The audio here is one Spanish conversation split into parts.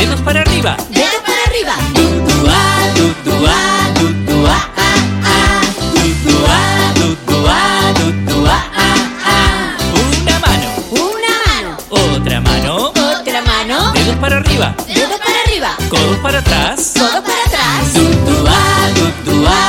Dedos para arriba. Dedos para arriba. Dudua, dudua, dudua, ah, ah. Dudua, dudua, dudua, ah, ah. Una mano, Una mano. otra mano. Otra mano. Dedos para arriba. Dedos para arriba. Codos para atrás. Codos para atrás. Dudua, dudua,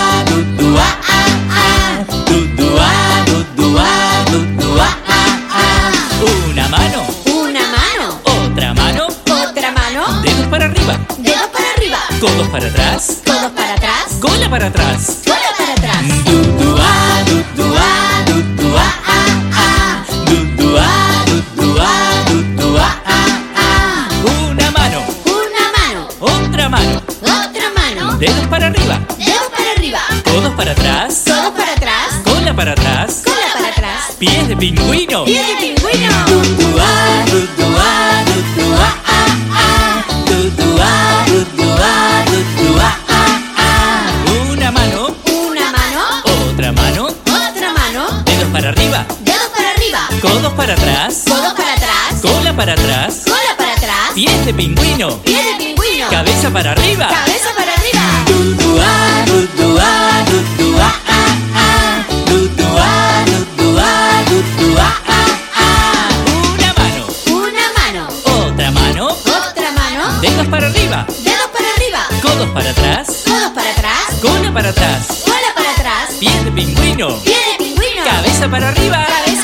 Codos para atrás. Codos para atrás. Cola para atrás. Cola para atrás. Dudua, dudua, dudua, ah, ah. Dudua, dudua, ah, ah. Una mano, Una mano. otra mano. Otra mano. Dedos para arriba. Dedos para arriba. Codos para atrás. Codos para atrás. Cola para atrás. Cola para atrás. Pies de pingüino. Pie de pingüino. Dudua, dudua, Codos para atrás. Codos para atrás. Cola para atrás. Cola para atrás. Pies de pingüino. Pie de pingüino. Cabeza para arriba. Cabeza para arriba. Dudua, dudua, dudua, ah, ah. Dudua, dudua, dudua, ah, ah. Una mano, Una mano. otra mano. Otra mano. Dedos para arriba. Dedos para arriba. Codos para atrás. Codos para atrás. Cola para atrás. Cola para atrás. Pies de pingüino. Pie de pingüino. Cabeza para arriba. Cabeza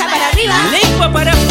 para arriba. Lengua para afuera.